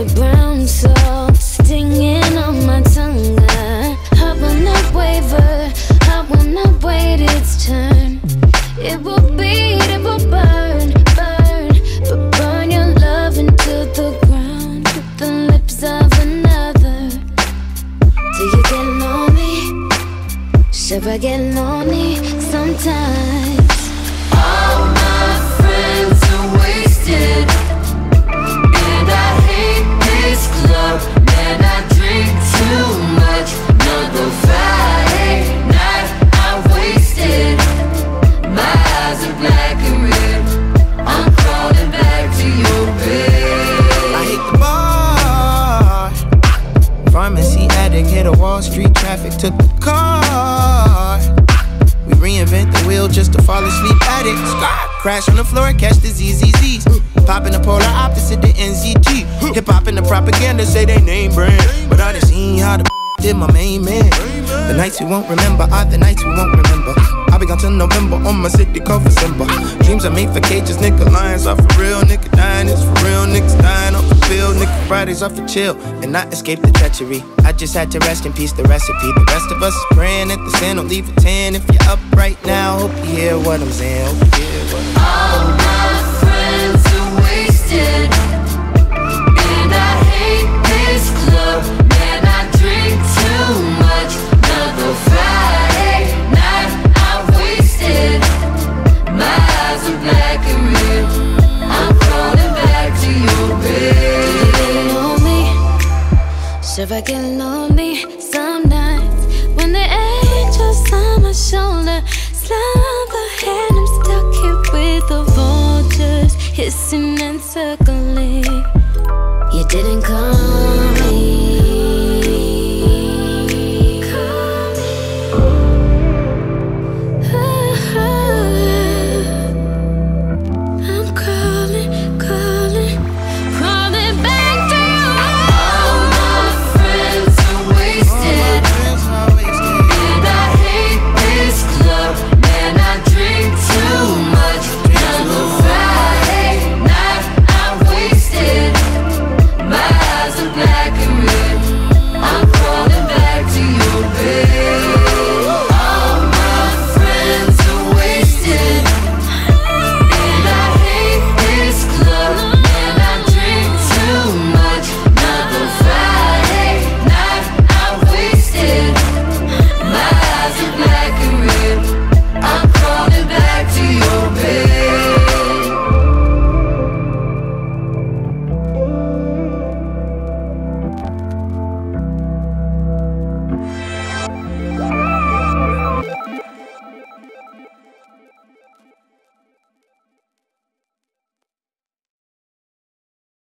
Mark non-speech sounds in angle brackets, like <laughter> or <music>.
Bitter brown salt stinging on my tongue. I will not waver, I will not wait its turn. It will beat, it will burn, burn, but burn your love into the ground with the lips of another. Do you get lonely? Should I get lonely sometimes? All Street traffic, took the car. We reinvent the wheel just to fall asleep at it. Crash on the floor, catch the ZZZs. Pop in the polar opposite the NZT. Hip hop and the propaganda say they name brand. But I done seen how the <laughs> did my main man. The nights we won't remember are the nights we won't remember. I'll be gone till November on my city called for Simba. Dreams are made for cages, nigga. Lions are for real, nigga. Dying is for real, niggas dying field, nigga. Fridays off for chill and not escape the treachery. I just had to rest in peace the recipe. The rest of us is praying at the sin. Don't leave a 10 if you're up right now. Hope you hear what I'm saying. Hope you hear what I'm All I get lonely some nights when the angels on my shoulder slumber and I'm stuck here with the vultures hissing and circling? You didn't come black and red.